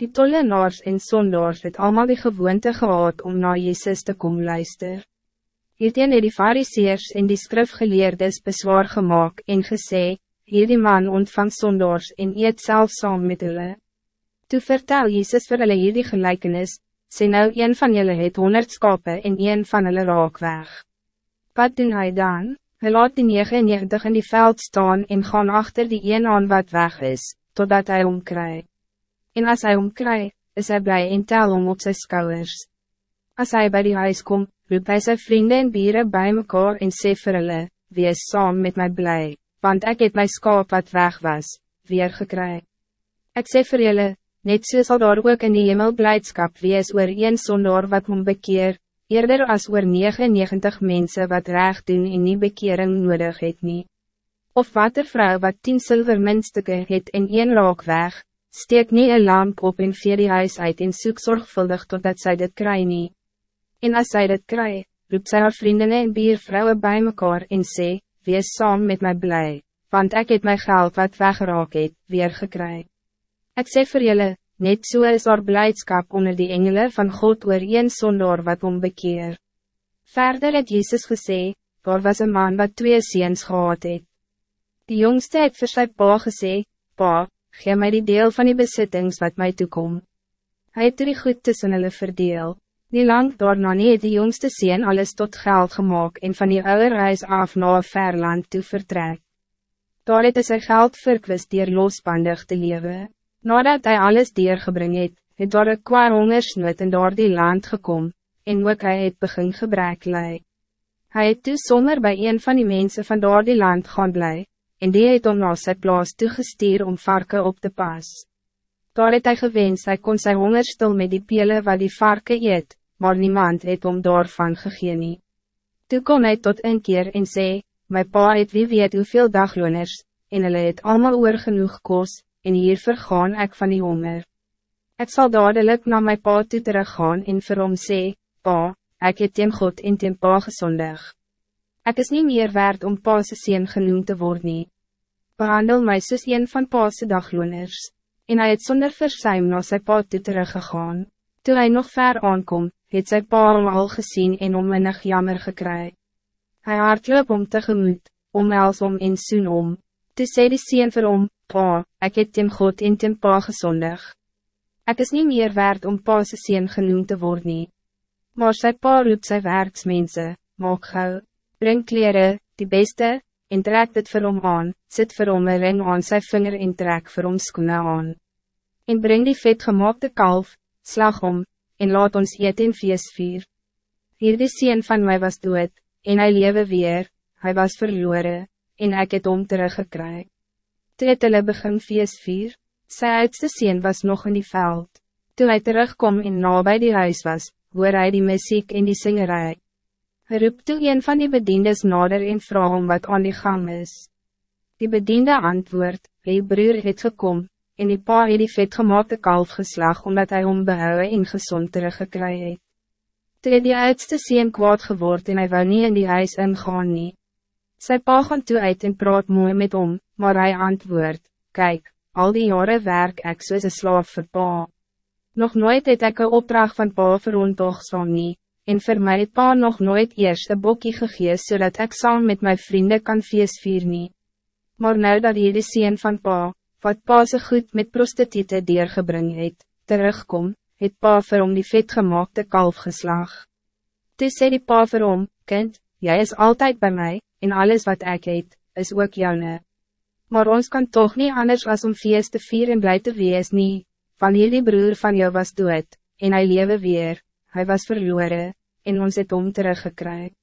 Die tollenaars en sondaars het allemaal die gewoonte gehad om naar Jezus te komen luister. Hierteen het die fariseers en die skrifgeleerdes beswaar gemaakt en gesê, hier die man ontvang sondaars en eet self saam met hulle. Toe vertel Jezus vir hulle hierdie gelijkenis, sê nou een van julle het honderd skape en een van hulle raak weg. Wat doen hy dan? Hij laat die 99 in die veld staan en gaan achter die een aan wat weg is, totdat hij omkrijgt. En als hij omkrijgt, is hij blij en tel om op zijn schouders. Als hij bij die huis komt, roep hij zijn vrienden en bieren bij mekaar en sê vir hulle, wie is saam met mij blij, want ik heb mijn skaap wat weg was, weer gekry. Ik sê vir julle, net so sal daar ook in die hemel blijdschap wees oor een sondaar wat hom bekeer, eerder as oor 99 mensen wat recht doen en nie bekering nodig het nie. Of wat vrouw wat 10 zilvermunstukken het en een raak weg, steek nie een lamp op en veer die huis uit en soek zorgvuldig totdat zij dit kry nie. En as sy dit kry, roep sy haar vrienden en biervrouwen bij mekaar en sê, wees saam met mij blij, want ik het my geld wat weggeraak het, weer gekry. Ek sê vir julle, net so is haar blijdschap onder die engelen van God oor een sondaar wat ombekeer. Verder het Jezus gesê, daar was een man wat twee ziens gehad het. Die jongste het vir sy pa gesê, pa, gee mij die deel van die bezittings wat mij toekom. Hij het die goed tussen hulle verdeel. Die lang daarna nie het die jongste sien alles tot geld gemaakt en van die oude reis af na een ver land toe vertrek. Daar het sy geld verkwis dier losbandig te leven. Nadat hij alles deurgebring het, het daar een kwaar hongersnood in daar die land gekom, en ook hy het begin gebrek lei. Hy het toe sommer bij een van die mensen van daar die land gaan blij, en die het om na sy plaas toegestuur om varken op te pas. Daar het hy gewens, hy kon sy honger stil met die pele wat die varken eet, maar niemand het om daarvan gegee nie. Toe kon hy tot een keer en sê, my pa het wie weet hoeveel dagloners, en hulle het allemaal oor genoeg kos, en hier vergaan ik van die honger. Ik zal dadelijk naar mijn pa toe teruggaan en vir hom sê, pa, ik het teen God en teen pa gezondig. Ik is niet meer waard om paase sien genoemd te worden. Behandel mij soos een van paase dagloners. En hij het zonder versuim na sy pa toe teruggegaan. Toen hij nog ver aankom, het sy pa hom al gezien en om menig jammer gekry. Hij hardloop om tegemoet, om els om en soen om. Toe sê die sien vir hom, pa, ik het teen God en teen pa gezondig. Ik is niet meer waard om paase sien genoemd te worden. Maar sy pa roep sy werksmense, maak gauw bring kleren, die beste, en trek dit vir hom aan, sit vir hom een ring aan sy vinger en trek vir hom skoene aan. En bring die vetgemaakte kalf, slag om, en laat ons eet en feest vier. Hier die sien van mij was dood, en hij lewe weer, hij was verloren, en ek het om teruggekry. Toe het hulle begin feest vier, sy oudste sien was nog in die veld. Toen hij terugkom en nabij die huis was, hoor hij die muziek en die singerij. Hij roept toe een van die bediendes nader en vraag om wat aan die gang is. Die bediende antwoord, die broer het gekom, en die pa het die vetgemaakte kalf geslag, omdat hij hom behouwe en gezond teruggekry het. Toe het die oudste sien kwaad geword en hij wou nie in die huis ingaan nie. Sy pa gaan toe uit en praat mooi met hom, maar hij antwoord, kijk, al die jaren werk ek soos een slaaf vir pa. Nog nooit het ek een opdracht van pa vir ontogsam nie, en voor mij het pa nog nooit eerst een bokkie gegees zodat ik saam met mijn vrienden kan feest vier nie. Maar nou dat hier de sien van pa, wat pa se goed met prostitute deurgebring het, terugkom, het pa vir hom die vetgemaakte kalf geslag. Toe sê die pa vir hom, kind, jij is altijd bij mij, en alles wat ik het, is ook joune. Maar ons kan toch niet anders als om feest te vier en blij te wees nie, van hierdie broer van jou was dood, en hij lewe weer, hij was verloren, en ons het om teruggekry.